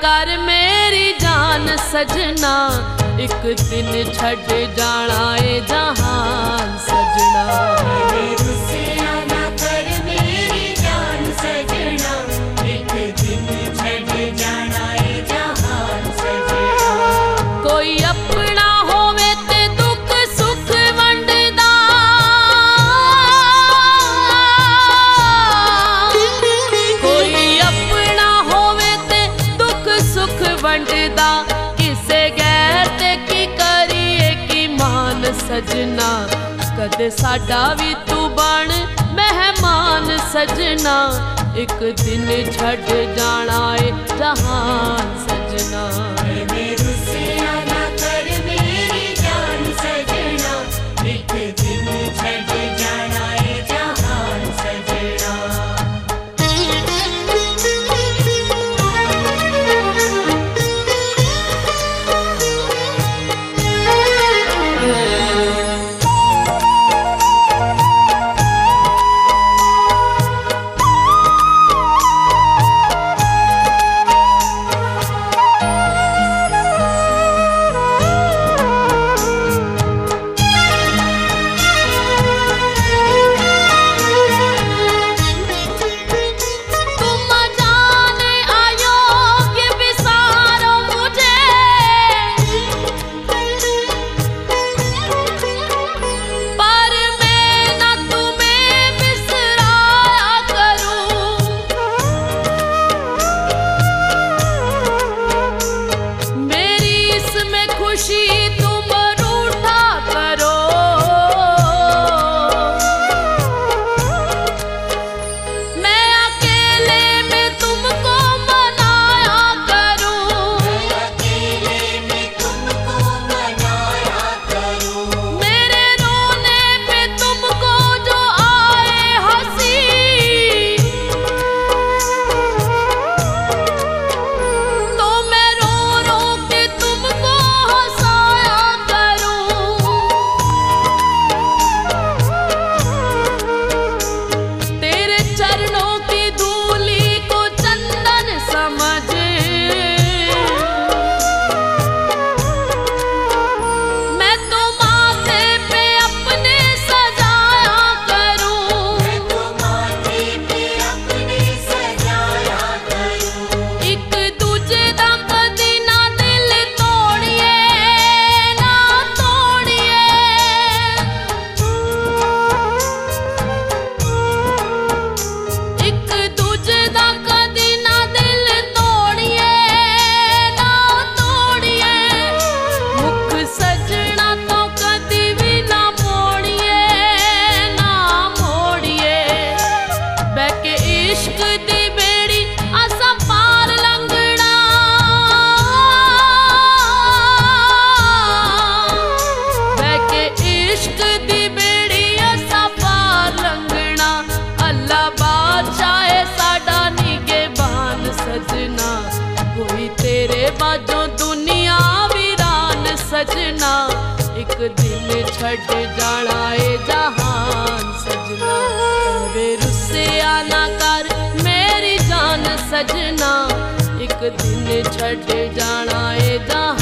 कर मेरी जान सजना एक दिन छड़ जाना है जहान सजना। ਸਜਣਾ ਕਦੇ ਸਾਡਾ ਵੀ ਤੂੰ ਬਣ ਮਹਿਮਾਨ ਸਜਣਾ ਇੱਕ ਦਿਨ ਛੱਡ ਜਾਣਾ ਏ ਜਹਾਨ ਸਜਣਾ ਮੇਰੇ एक दिन छट जाना है जहान सजना। वे रुस्से आना कर, मेरी जान सजना। एक दिन छठ जाना है जहान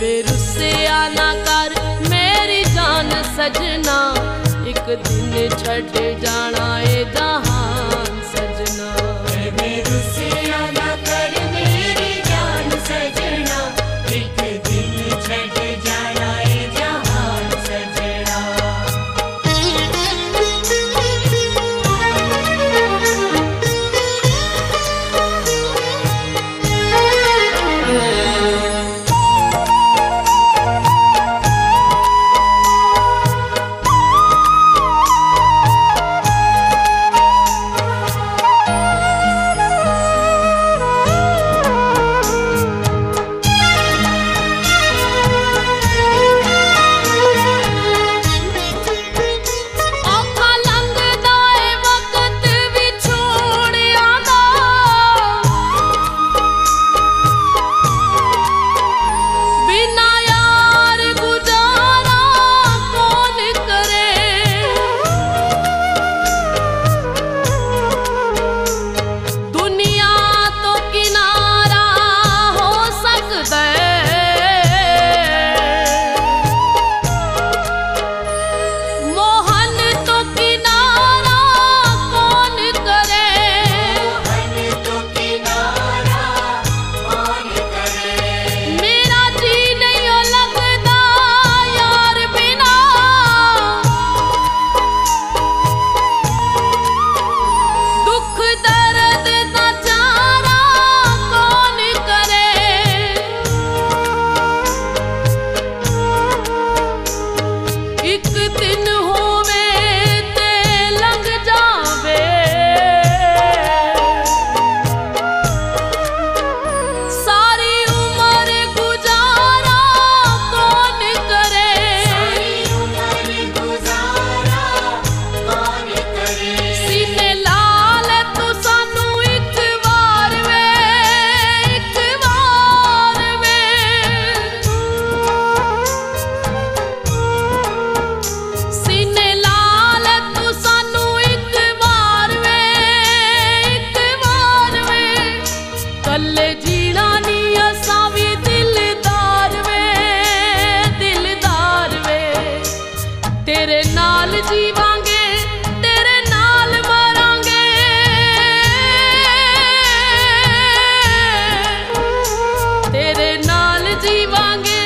ਵੇ ਰੁੱਸਿਆ ਨਾ ਕਰ ਮੇਰੀ ਜਾਨ ਸਜਣਾ। ਇੱਕ ਦਿਨ ਛੱਡ ਜਾਣਾ ਏ You know ਤੇਰੇ ਨਾਲ ਜੀਵਾਂਗੇ,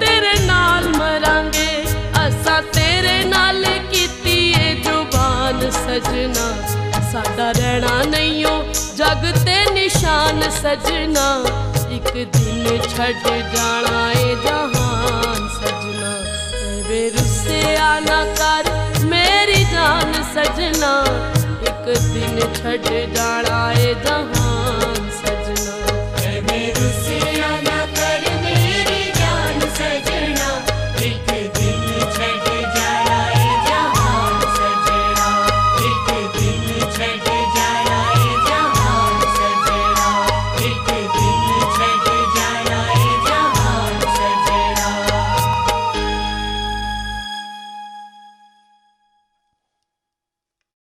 ਤੇਰੇ ਨਾਲ ਮਰਾਂਗੇ। ਅਸਾਂ ਤੇਰੇ ਨਾਲ ਕੀਤੀ ਏ ਜ਼ੁਬਾਨ ਸਜਣਾ। ਸਾਡਾ ਰਹਿਣਾ ਨਹੀਂਓ ਜਗ ਤੇ ਨਿਸ਼ਾਨ ਸਜਣਾ। ਇੱਕ ਦਿਨ ਛੱਡ ਜਾਣਾ ਏ ਜਹਾਨ ਸਜਣਾ। ਵੇ ਰੁੱਸਿਆ ਨਾ ਕਰ, ਮੇਰੀ ਜਾਨ ਸਜਣਾ। ਇੱਕ ਦਿਨ ਛੱਡ ਜਾਣਾ ਏ ਜਹਾਨ